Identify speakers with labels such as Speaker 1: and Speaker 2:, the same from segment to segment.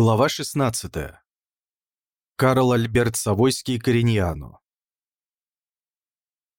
Speaker 1: Глава 16. Карл Альберт Савойский Кориньяно.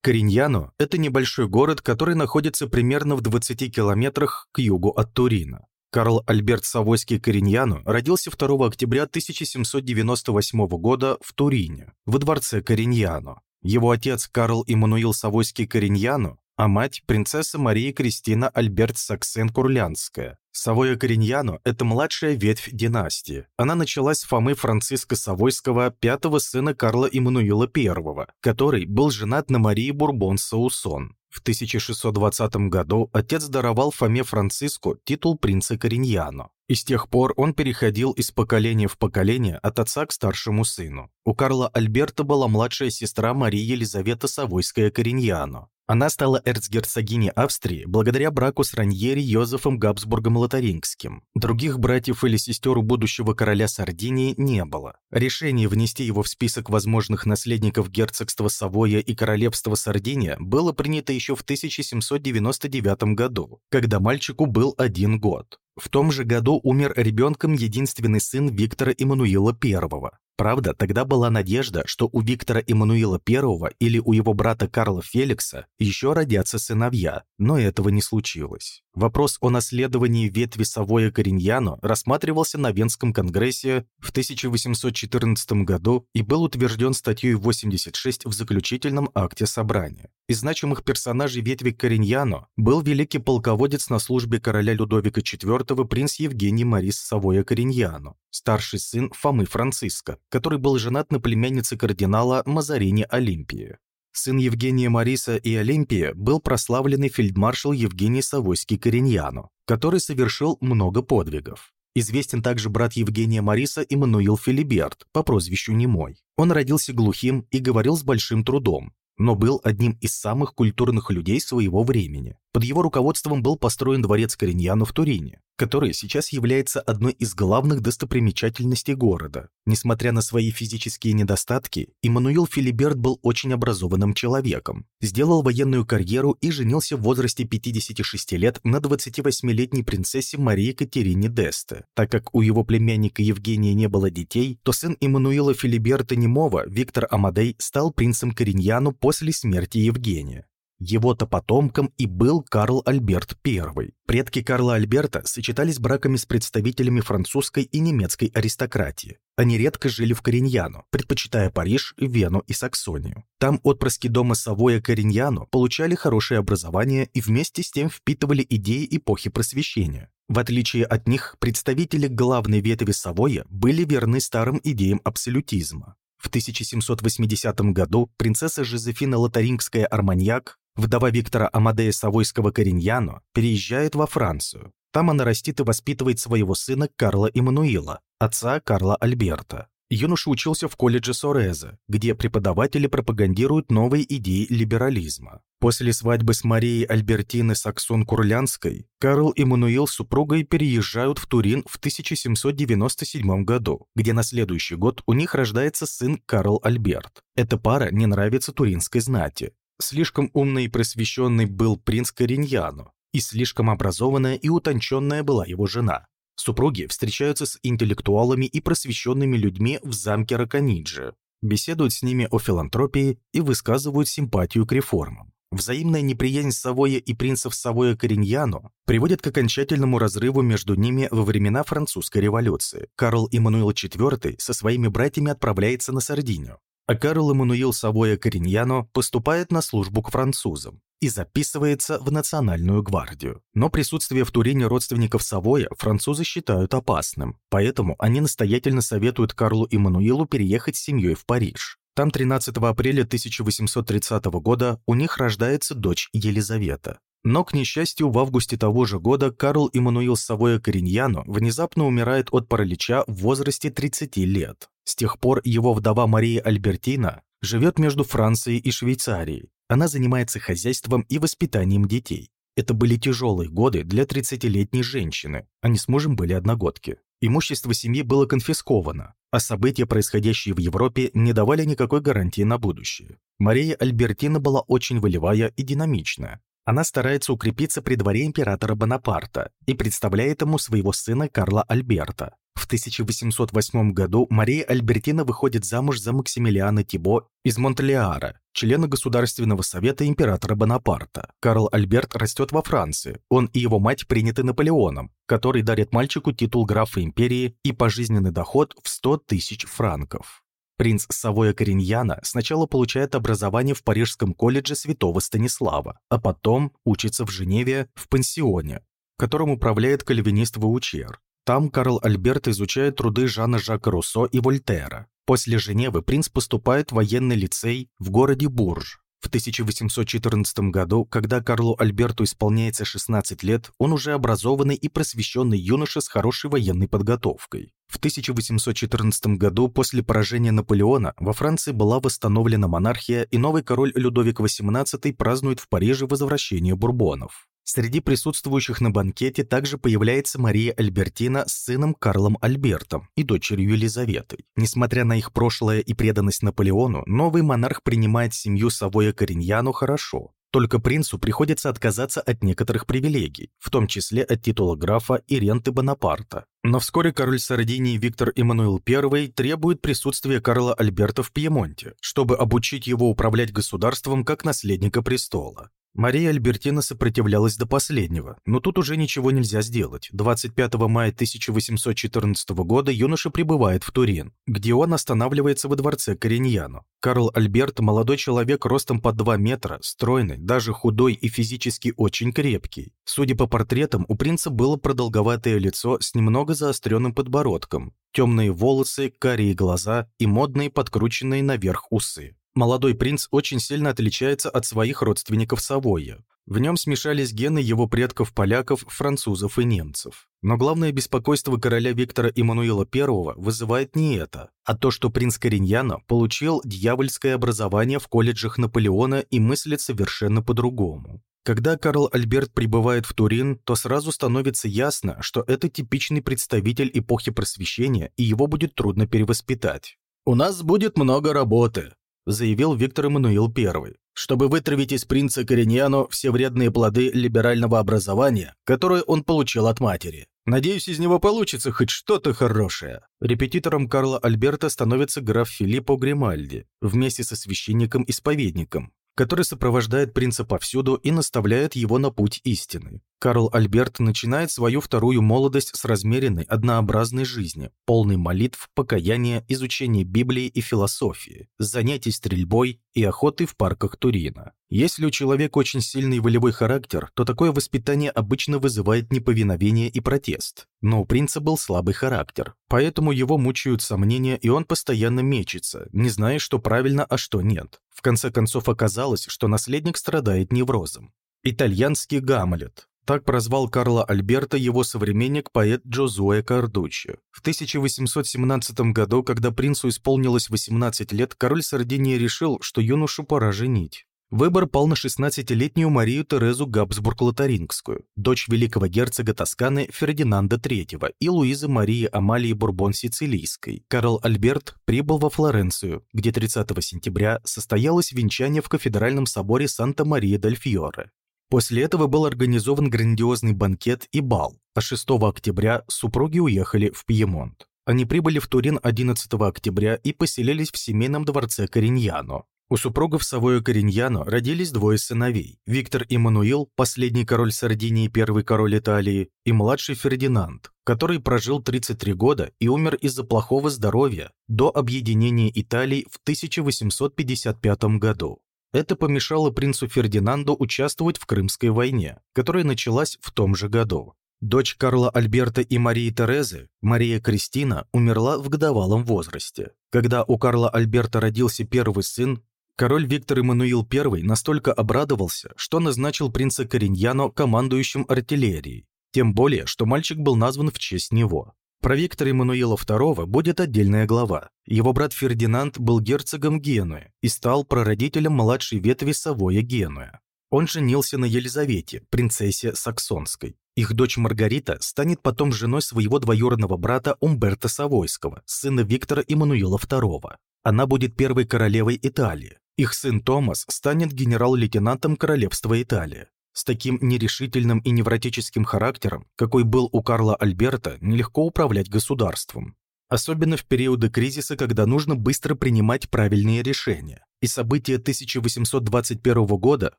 Speaker 1: Кориньяно – это небольшой город, который находится примерно в 20 километрах к югу от Турина. Карл Альберт Савойский Кориньяно родился 2 октября 1798 года в Турине, во дворце Кориньяно. Его отец Карл Иммануил Савойский Кориньяно а мать – принцесса Мария Кристина Альберт Саксен-Курлянская. Савоя Кориньяно – это младшая ветвь династии. Она началась с Фомы Франциска Савойского, пятого сына Карла Иммануила I, который был женат на Марии Бурбон-Саусон. В 1620 году отец даровал Фоме Франциску титул принца Кориньяно. И с тех пор он переходил из поколения в поколение от отца к старшему сыну. У Карла Альберта была младшая сестра Мария Елизавета Савойская Кориньяно. Она стала эрцгерцогиней Австрии благодаря браку с Раньери Йозефом Габсбургом Лотарингским. Других братьев или сестер у будущего короля Сардинии не было. Решение внести его в список возможных наследников герцогства Савоя и королевства Сардиния было принято еще в 1799 году, когда мальчику был один год. В том же году умер ребенком единственный сын Виктора Эммануила I. Правда, тогда была надежда, что у Виктора Эммануила I или у его брата Карла Феликса еще родятся сыновья, но этого не случилось. Вопрос о наследовании ветви Савоя Кориньяно рассматривался на Венском конгрессе в 1814 году и был утвержден статьей 86 в заключительном акте собрания. Из значимых персонажей ветви Кориньяно был великий полководец на службе короля Людовика IV принц Евгений Марис Савоя Кориньяно, старший сын Фомы Франциска, который был женат на племяннице кардинала Мазарини Олимпии. Сын Евгения Мариса и Олимпия был прославленный фельдмаршал Евгений Савойский Кориньяно, который совершил много подвигов. Известен также брат Евгения Мариса Иммануил Филиберт по прозвищу Немой. Он родился глухим и говорил с большим трудом, но был одним из самых культурных людей своего времени. Под его руководством был построен дворец Кориньяно в Турине, который сейчас является одной из главных достопримечательностей города. Несмотря на свои физические недостатки, Иммануил Филиберт был очень образованным человеком, сделал военную карьеру и женился в возрасте 56 лет на 28-летней принцессе Марии Катерине Десте. Так как у его племянника Евгения не было детей, то сын Иммануила Филиберта Немова, Виктор Амадей, стал принцем Кориньяну после смерти Евгения. Его-то потомком и был Карл Альберт I. Предки Карла Альберта сочетались браками с представителями французской и немецкой аристократии. Они редко жили в Кориньяно, предпочитая Париж, Вену и Саксонию. Там отпрыски дома Савоя Кориньяно получали хорошее образование и вместе с тем впитывали идеи эпохи просвещения. В отличие от них, представители главной ветви Савоя были верны старым идеям абсолютизма. В 1780 году принцесса Жозефина Лотарингская-Арманьяк Вдова Виктора Амадея Савойского Кориньяно переезжает во Францию. Там она растит и воспитывает своего сына Карла Иммануила, отца Карла Альберта. Юноша учился в колледже Сорезе, где преподаватели пропагандируют новые идеи либерализма. После свадьбы с Марией Альбертиной Саксон-Курлянской Карл и Мануил с супругой переезжают в Турин в 1797 году, где на следующий год у них рождается сын Карл Альберт. Эта пара не нравится туринской знати, Слишком умный и просвещенный был принц Кориньяно, и слишком образованная и утонченная была его жена. Супруги встречаются с интеллектуалами и просвещенными людьми в замке Ракониджи, беседуют с ними о филантропии и высказывают симпатию к реформам. Взаимная неприязнь Савоя и принцев Савоя Кориньяно приводит к окончательному разрыву между ними во времена французской революции. Карл Иммануил IV со своими братьями отправляется на Сардинию, а Карл Эммануил Савоя Кориньяно поступает на службу к французам и записывается в Национальную гвардию. Но присутствие в Турине родственников Савоя французы считают опасным, поэтому они настоятельно советуют Карлу Эммануилу переехать с семьей в Париж. Там 13 апреля 1830 года у них рождается дочь Елизавета. Но, к несчастью, в августе того же года Карл Иммануил Савоя Кориньяно внезапно умирает от паралича в возрасте 30 лет. С тех пор его вдова Мария Альбертина живет между Францией и Швейцарией. Она занимается хозяйством и воспитанием детей. Это были тяжелые годы для 30-летней женщины, они с мужем были одногодки. Имущество семьи было конфисковано, а события, происходящие в Европе, не давали никакой гарантии на будущее. Мария Альбертина была очень волевая и динамичная. Она старается укрепиться при дворе императора Бонапарта и представляет ему своего сына Карла Альберта. В В 1808 году Мария Альбертина выходит замуж за Максимилиана Тибо из Монтелиара, члена Государственного совета императора Бонапарта. Карл Альберт растет во Франции. Он и его мать приняты Наполеоном, который дарит мальчику титул графа империи и пожизненный доход в 100 тысяч франков. Принц Савоя Кориньяна сначала получает образование в Парижском колледже Святого Станислава, а потом учится в Женеве в пансионе, которым управляет кальвинист Ваучер. Там Карл Альберт изучает труды Жана Жака Руссо и Вольтера. После Женевы принц поступает в военный лицей в городе Бурж. В 1814 году, когда Карлу Альберту исполняется 16 лет, он уже образованный и просвещенный юноша с хорошей военной подготовкой. В 1814 году, после поражения Наполеона, во Франции была восстановлена монархия, и новый король Людовик XVIII празднует в Париже возвращение бурбонов. Среди присутствующих на банкете также появляется Мария Альбертина с сыном Карлом Альбертом и дочерью Елизаветой. Несмотря на их прошлое и преданность Наполеону, новый монарх принимает семью Савоя Кориньяну хорошо. Только принцу приходится отказаться от некоторых привилегий, в том числе от титула графа и ренты Бонапарта. Но вскоре король Сардинии Виктор Эммануил I требует присутствия Карла Альберта в Пьемонте, чтобы обучить его управлять государством как наследника престола. Мария Альбертина сопротивлялась до последнего, но тут уже ничего нельзя сделать. 25 мая 1814 года юноша прибывает в Турин, где он останавливается во дворце Кориньяно. Карл Альберт – молодой человек ростом под 2 метра, стройный, даже худой и физически очень крепкий. Судя по портретам, у принца было продолговатое лицо с немного заостренным подбородком, темные волосы, карие глаза и модные подкрученные наверх усы. Молодой принц очень сильно отличается от своих родственников Савойя. В нем смешались гены его предков-поляков, французов и немцев. Но главное беспокойство короля Виктора Эммануила I вызывает не это, а то, что принц Кориньяно получил дьявольское образование в колледжах Наполеона и мыслит совершенно по-другому. Когда Карл Альберт прибывает в Турин, то сразу становится ясно, что это типичный представитель эпохи просвещения, и его будет трудно перевоспитать. «У нас будет много работы», заявил Виктор Эммануил I, чтобы вытравить из принца Кореньяно все вредные плоды либерального образования, которое он получил от матери. Надеюсь, из него получится хоть что-то хорошее. Репетитором Карла Альберта становится граф Филиппо Гримальди вместе со священником-исповедником, который сопровождает принца повсюду и наставляет его на путь истины. Карл Альберт начинает свою вторую молодость с размеренной, однообразной жизни, полной молитв, покаяния, изучения Библии и философии, занятий стрельбой и охоты в парках Турина. Если у человека очень сильный волевой характер, то такое воспитание обычно вызывает неповиновение и протест. Но у принца был слабый характер, поэтому его мучают сомнения, и он постоянно мечется, не зная, что правильно, а что нет. В конце концов оказалось, что наследник страдает неврозом. Итальянский Гамлет. Так прозвал Карла Альберта его современник поэт Джозуэ Кардуччи. В 1817 году, когда принцу исполнилось 18 лет, король Сардинии решил, что юношу пора женить. Выбор пал на 16-летнюю Марию Терезу Габсбург-Лотарингскую, дочь великого герцога Тосканы Фердинанда III и Луизы Марии Амалии Бурбон-Сицилийской. Карл Альберт прибыл во Флоренцию, где 30 сентября состоялось венчание в кафедральном соборе Санта-Мария-дель-Фьоре. После этого был организован грандиозный банкет и бал, а 6 октября супруги уехали в Пьемонт. Они прибыли в Турин 11 октября и поселились в семейном дворце Кориньяно. У супругов Савоя Кориньяно родились двое сыновей – Виктор Иммануил, последний король Сардинии и первый король Италии, и младший Фердинанд, который прожил 33 года и умер из-за плохого здоровья до объединения Италии в 1855 году. Это помешало принцу Фердинанду участвовать в Крымской войне, которая началась в том же году. Дочь Карла Альберта и Марии Терезы, Мария Кристина, умерла в годовалом возрасте. Когда у Карла Альберта родился первый сын, король Виктор Эммануил I настолько обрадовался, что назначил принца Кориньяно командующим артиллерией, тем более, что мальчик был назван в честь него. Про Виктора Эммануила II будет отдельная глава. Его брат Фердинанд был герцогом Генуи и стал прародителем младшей ветви Савоя Генуя. Он женился на Елизавете, принцессе Саксонской. Их дочь Маргарита станет потом женой своего двоюродного брата Умберто Савойского, сына Виктора Эммануила II. Она будет первой королевой Италии. Их сын Томас станет генерал-лейтенантом королевства Италии. С таким нерешительным и невротическим характером, какой был у Карла Альберта, нелегко управлять государством. Особенно в периоды кризиса, когда нужно быстро принимать правильные решения. И события 1821 года,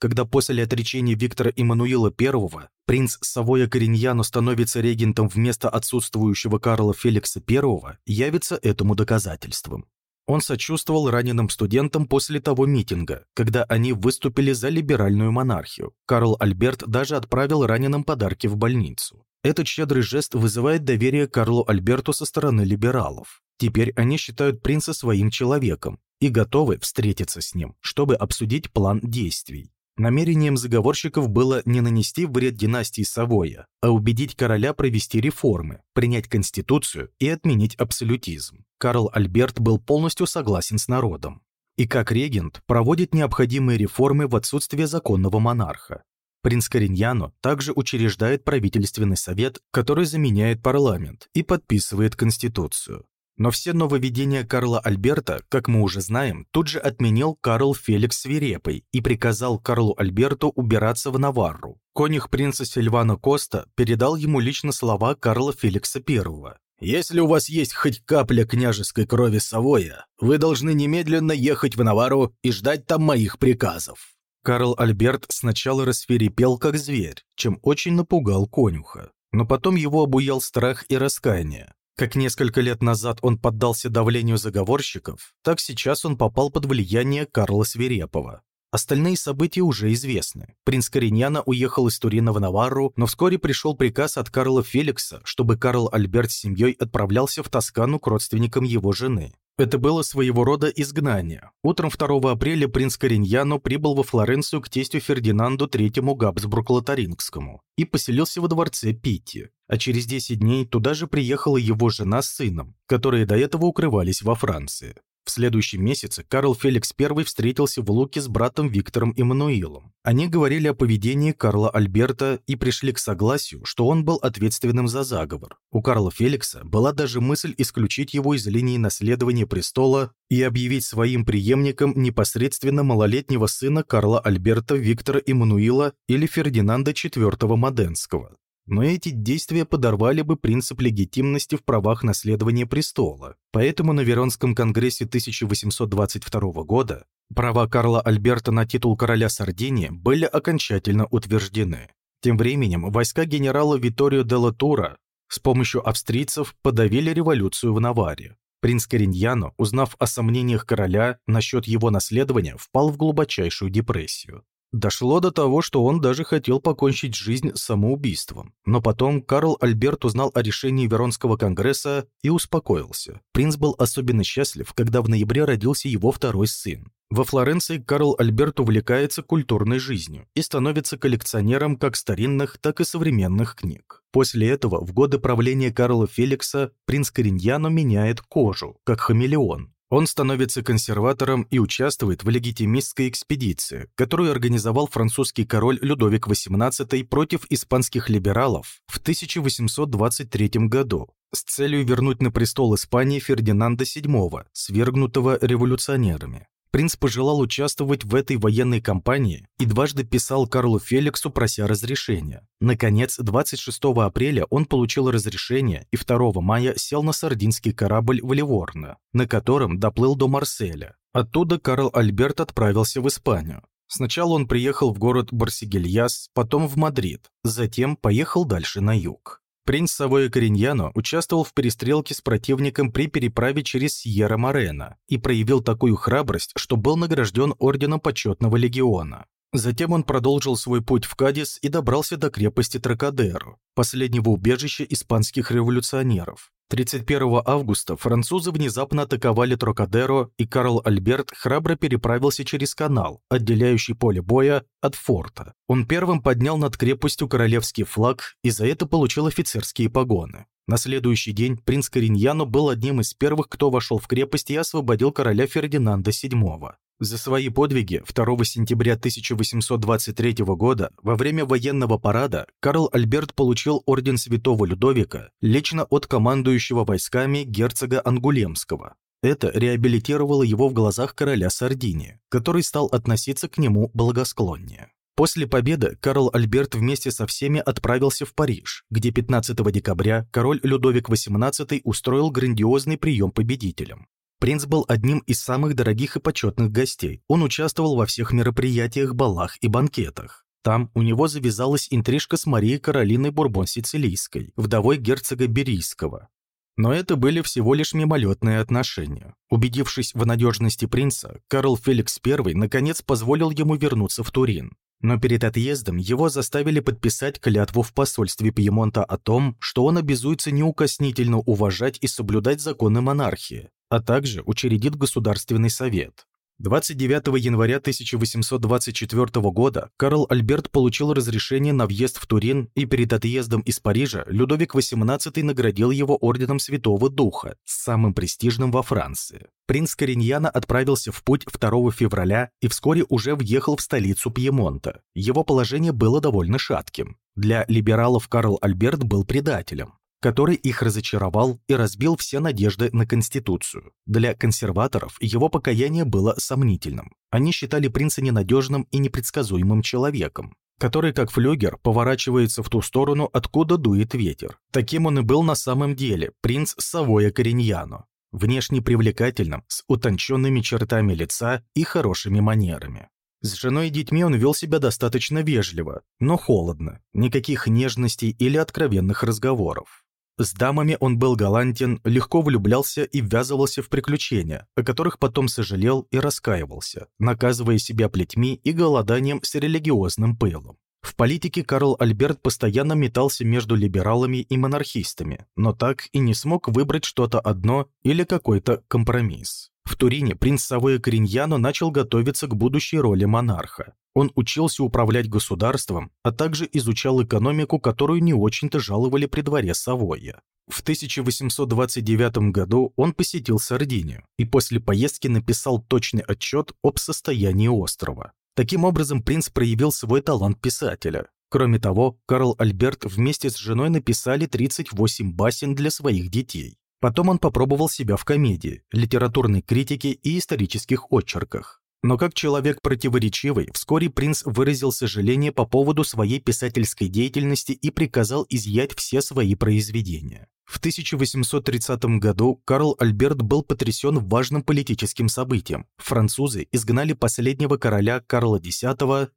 Speaker 1: когда после отречения Виктора Эммануила I принц Савоя Кориньяно становится регентом вместо отсутствующего Карла Феликса I, явится этому доказательством. Он сочувствовал раненым студентам после того митинга, когда они выступили за либеральную монархию. Карл Альберт даже отправил раненым подарки в больницу. Этот щедрый жест вызывает доверие Карлу Альберту со стороны либералов. Теперь они считают принца своим человеком и готовы встретиться с ним, чтобы обсудить план действий. Намерением заговорщиков было не нанести вред династии Савоя, а убедить короля провести реформы, принять конституцию и отменить абсолютизм. Карл Альберт был полностью согласен с народом. И как регент проводит необходимые реформы в отсутствие законного монарха. Принц Кориньяно также учреждает правительственный совет, который заменяет парламент и подписывает конституцию. Но все нововведения Карла Альберта, как мы уже знаем, тут же отменил Карл Феликс Свирепый и приказал Карлу Альберту убираться в Наварру. Конюх принца Сильвана Коста передал ему лично слова Карла Феликса I. «Если у вас есть хоть капля княжеской крови Савоя, вы должны немедленно ехать в Навару и ждать там моих приказов». Карл Альберт сначала рассверепел как зверь, чем очень напугал конюха. Но потом его обуял страх и раскаяние. Как несколько лет назад он поддался давлению заговорщиков, так сейчас он попал под влияние Карла Свирепова. Остальные события уже известны. Принц Кориньяна уехал из Турина в Наварру, но вскоре пришел приказ от Карла Феликса, чтобы Карл Альберт с семьей отправлялся в Тоскану к родственникам его жены. Это было своего рода изгнание. Утром 2 апреля принц Кориньяно прибыл во Флоренцию к тестю Фердинанду III Габсбург-Лотарингскому и поселился во дворце Питти. А через 10 дней туда же приехала его жена с сыном, которые до этого укрывались во Франции. В следующем месяце Карл Феликс I встретился в Луке с братом Виктором Эммануилом. Они говорили о поведении Карла Альберта и пришли к согласию, что он был ответственным за заговор. У Карла Феликса была даже мысль исключить его из линии наследования престола и объявить своим преемником непосредственно малолетнего сына Карла Альберта Виктора Эммануила или Фердинанда IV Моденского. Но эти действия подорвали бы принцип легитимности в правах наследования престола. Поэтому на Веронском конгрессе 1822 года права Карла Альберта на титул короля Сардинии были окончательно утверждены. Тем временем войска генерала Виторио де Латура с помощью австрийцев подавили революцию в Наваре. Принц Кориньяно, узнав о сомнениях короля насчет его наследования, впал в глубочайшую депрессию. Дошло до того, что он даже хотел покончить жизнь самоубийством. Но потом Карл Альберт узнал о решении Веронского конгресса и успокоился. Принц был особенно счастлив, когда в ноябре родился его второй сын. Во Флоренции Карл Альберт увлекается культурной жизнью и становится коллекционером как старинных, так и современных книг. После этого, в годы правления Карла Феликса, принц Кориньяно меняет кожу, как хамелеон, он становится консерватором и участвует в легитимистской экспедиции, которую организовал французский король Людовик XVIII против испанских либералов в 1823 году с целью вернуть на престол Испании Фердинанда VII, свергнутого революционерами. Принц пожелал участвовать в этой военной кампании и дважды писал Карлу Феликсу, прося разрешения. Наконец, 26 апреля он получил разрешение и 2 мая сел на сардинский корабль в Ливорно, на котором доплыл до Марселя. Оттуда Карл Альберт отправился в Испанию. Сначала он приехал в город Барсигельяс, потом в Мадрид, затем поехал дальше на юг. Принц Савоя Кориньяно участвовал в перестрелке с противником при переправе через Сьерра-Морена и проявил такую храбрость, что был награжден орденом почетного легиона. Затем он продолжил свой путь в Кадис и добрался до крепости Тракадеро, последнего убежища испанских революционеров. 31 августа французы внезапно атаковали Трокадеро, и Карл Альберт храбро переправился через канал, отделяющий поле боя от форта. Он первым поднял над крепостью королевский флаг и за это получил офицерские погоны. На следующий день принц Кориньяно был одним из первых, кто вошел в крепость и освободил короля Фердинанда VII. За свои подвиги 2 сентября 1823 года во время военного парада Карл Альберт получил орден Святого Людовика лично от командующего войсками герцога Ангулемского. Это реабилитировало его в глазах короля Сардинии, который стал относиться к нему благосклоннее. После победы Карл Альберт вместе со всеми отправился в Париж, где 15 декабря король Людовик XVIII устроил грандиозный прием победителям. Принц был одним из самых дорогих и почетных гостей. Он участвовал во всех мероприятиях, балах и банкетах. Там у него завязалась интрижка с Марией Каролиной Бурбон-Сицилийской, вдовой герцога Берийского. Но это были всего лишь мимолетные отношения. Убедившись в надежности принца, Карл Феликс I наконец позволил ему вернуться в Турин. Но перед отъездом его заставили подписать клятву в посольстве Пьемонта о том, что он обязуется неукоснительно уважать и соблюдать законы монархии, а также учредит Государственный совет. 29 января 1824 года Карл Альберт получил разрешение на въезд в Турин, и перед отъездом из Парижа Людовик XVIII наградил его орденом Святого Духа, самым престижным во Франции. Принц Кориньяна отправился в путь 2 февраля и вскоре уже въехал в столицу Пьемонта. Его положение было довольно шатким. Для либералов Карл Альберт был предателем который их разочаровал и разбил все надежды на Конституцию. Для консерваторов его покаяние было сомнительным. Они считали принца ненадежным и непредсказуемым человеком, который, как флюгер, поворачивается в ту сторону, откуда дует ветер. Таким он и был на самом деле, принц Савоя Кориньяно, внешне привлекательным, с утонченными чертами лица и хорошими манерами. С женой и детьми он вел себя достаточно вежливо, но холодно, никаких нежностей или откровенных разговоров. С дамами он был галантен, легко влюблялся и ввязывался в приключения, о которых потом сожалел и раскаивался, наказывая себя плетьми и голоданием с религиозным пылом. В политике Карл Альберт постоянно метался между либералами и монархистами, но так и не смог выбрать что-то одно или какой-то компромисс. В Турине принц Савоя Кориньяно начал готовиться к будущей роли монарха. Он учился управлять государством, а также изучал экономику, которую не очень-то жаловали при дворе Савойя. В 1829 году он посетил Сардинию и после поездки написал точный отчет об состоянии острова. Таким образом, принц проявил свой талант писателя. Кроме того, Карл Альберт вместе с женой написали 38 басен для своих детей. Потом он попробовал себя в комедии, литературной критике и исторических очерках. Но как человек противоречивый, вскоре принц выразил сожаление по поводу своей писательской деятельности и приказал изъять все свои произведения. В 1830 году Карл Альберт был потрясен важным политическим событием. Французы изгнали последнего короля Карла X,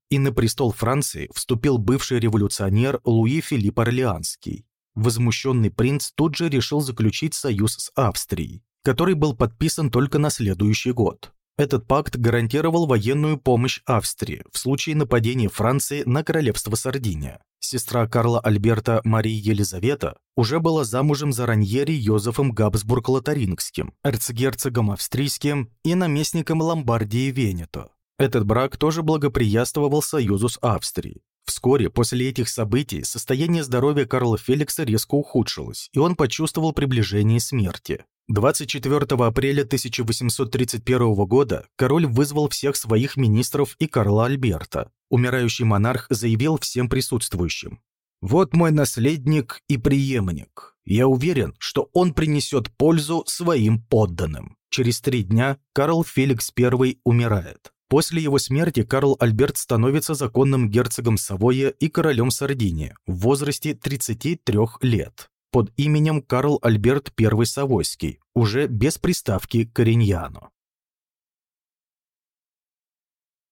Speaker 1: и на престол Франции вступил бывший революционер Луи Филипп Орлеанский. Возмущенный принц тут же решил заключить союз с Австрией, который был подписан только на следующий год. Этот пакт гарантировал военную помощь Австрии в случае нападения Франции на королевство Сардиния. Сестра Карла Альберта Мария Елизавета уже была замужем за Раньери Йозефом Габсбург-Лотарингским, эрцгерцогом австрийским и наместником Ломбардии Венето. Этот брак тоже благоприятствовал союзу с Австрией. Вскоре после этих событий состояние здоровья Карла Феликса резко ухудшилось, и он почувствовал приближение смерти. 24 апреля 1831 года король вызвал всех своих министров и Карла Альберта. Умирающий монарх заявил всем присутствующим. «Вот мой наследник и преемник. Я уверен, что он принесет пользу своим подданным». Через три дня Карл Феликс I умирает. После его смерти Карл Альберт становится законным герцогом Савойя и королем Сардинии в возрасте 33 лет под именем Карл Альберт I Савойский, уже без приставки Кориньяно.